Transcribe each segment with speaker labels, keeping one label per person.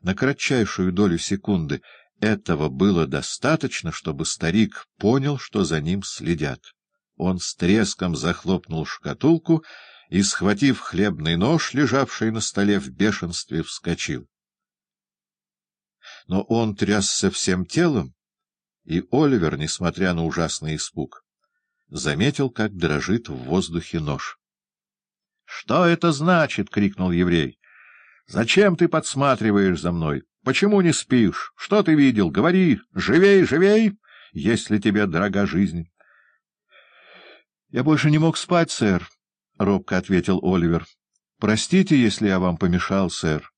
Speaker 1: На кратчайшую долю секунды этого было достаточно, чтобы старик понял, что за ним следят. Он с треском захлопнул шкатулку и, схватив хлебный нож, лежавший на столе в бешенстве, вскочил. Но он трясся всем телом, и Оливер, несмотря на ужасный испуг, заметил, как дрожит в воздухе нож. — Что это значит? — крикнул еврей. — Зачем ты подсматриваешь за мной? Почему не спишь? Что ты видел? Говори! Живей, живей, если тебе дорога жизнь! — Я больше не мог спать, сэр, — робко ответил Оливер. — Простите, если я вам помешал, сэр.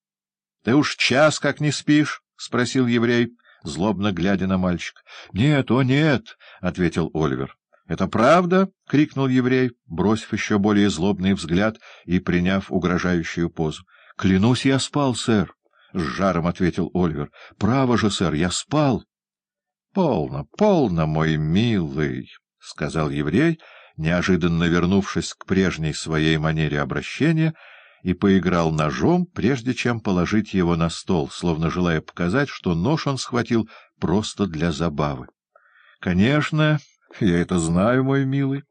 Speaker 1: — Ты уж час как не спишь? — спросил еврей, злобно глядя на мальчика. — Нет, о нет, — ответил Оливер. — Это правда? — крикнул еврей, бросив еще более злобный взгляд и приняв угрожающую позу. — Клянусь, я спал, сэр, — с жаром ответил Оливер. — Право же, сэр, я спал. — Полно, полно, мой милый. — сказал еврей, неожиданно вернувшись к прежней своей манере обращения, и поиграл ножом, прежде чем положить его на стол, словно желая показать, что нож он схватил просто для забавы. — Конечно, я это знаю, мой милый.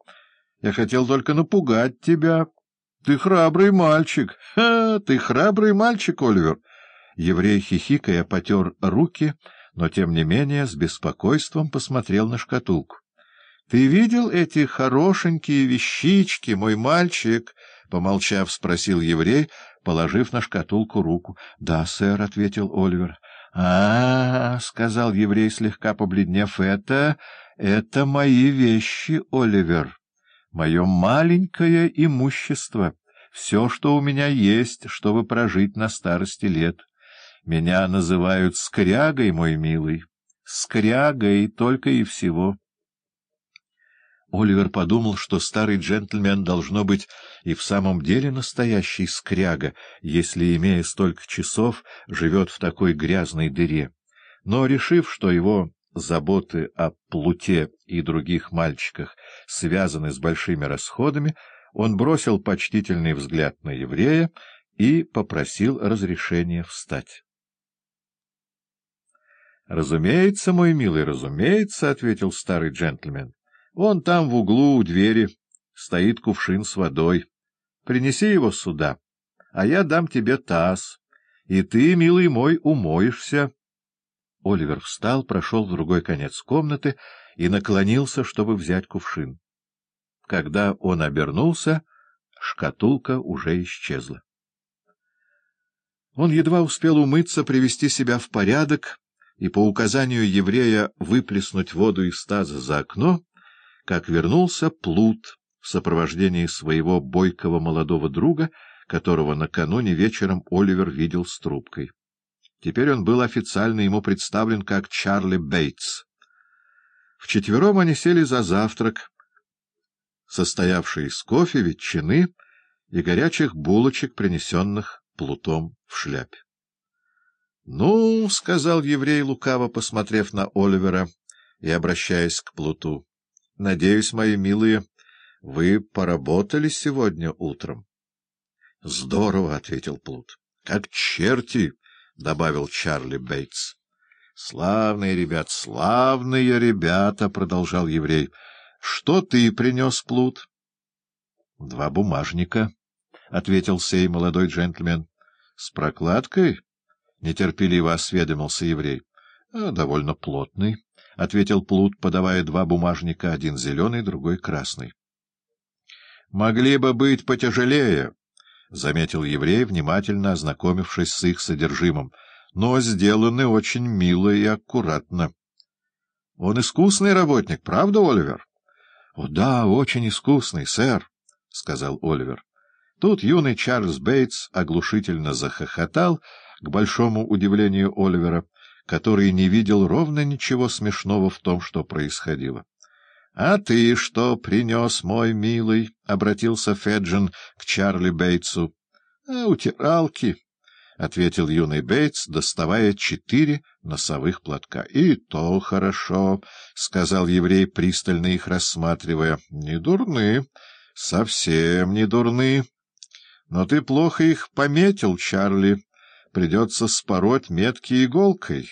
Speaker 1: Я хотел только напугать тебя. Ты храбрый мальчик. Ха, ты храбрый мальчик, Оливер. Еврей, хихикая, потер руки, но, тем не менее, с беспокойством посмотрел на шкатулку. — Ты видел эти хорошенькие вещички, мой мальчик? — помолчав, спросил еврей, положив на шкатулку руку. — Да, сэр, — ответил Оливер. — А, — сказал еврей, слегка побледнев, — это... это мои вещи, Оливер. Мое маленькое имущество. Все, что у меня есть, чтобы прожить на старости лет. Меня называют скрягой, мой милый. Скрягой только и всего. Оливер подумал, что старый джентльмен должно быть и в самом деле настоящий скряга, если, имея столько часов, живет в такой грязной дыре. Но, решив, что его заботы о плуте и других мальчиках связаны с большими расходами, он бросил почтительный взгляд на еврея и попросил разрешения встать. — Разумеется, мой милый, разумеется, — ответил старый джентльмен. Вон там в углу у двери стоит кувшин с водой. Принеси его сюда, а я дам тебе таз, и ты, милый мой, умоешься. Оливер встал, прошел в другой конец комнаты и наклонился, чтобы взять кувшин. Когда он обернулся, шкатулка уже исчезла. Он едва успел умыться, привести себя в порядок и по указанию еврея выплеснуть воду из таза за окно, как вернулся Плут в сопровождении своего бойкого молодого друга, которого накануне вечером Оливер видел с трубкой. Теперь он был официально ему представлен как Чарли Бейтс. Вчетвером они сели за завтрак, состоявший из кофе, ветчины и горячих булочек, принесенных Плутом в шляпе. — Ну, — сказал еврей, лукаво посмотрев на Оливера и обращаясь к Плуту, Надеюсь, мои милые, вы поработали сегодня утром? — Здорово, — ответил Плут. — Как черти, — добавил Чарли Бейтс. — Славные ребят, славные ребята, — продолжал еврей. — Что ты принес, Плут? — Два бумажника, — ответил сей молодой джентльмен. — С прокладкой? — нетерпеливо осведомился еврей. — Довольно плотный. — ответил Плут, подавая два бумажника, один зеленый, другой красный. — Могли бы быть потяжелее, — заметил еврей, внимательно ознакомившись с их содержимым, — но сделаны очень мило и аккуратно. — Он искусный работник, правда, Оливер? — О, да, очень искусный, сэр, — сказал Оливер. Тут юный Чарльз Бейтс оглушительно захохотал, к большому удивлению Оливера, — который не видел ровно ничего смешного в том, что происходило. — А ты что принес, мой милый? — обратился Феджин к Чарли Бейтсу. — А утиралки, — ответил юный Бейтс, доставая четыре носовых платка. — И то хорошо, — сказал еврей, пристально их рассматривая. — Не дурны, совсем не дурны. Но ты плохо их пометил, Чарли. придется спороть метки иголкой,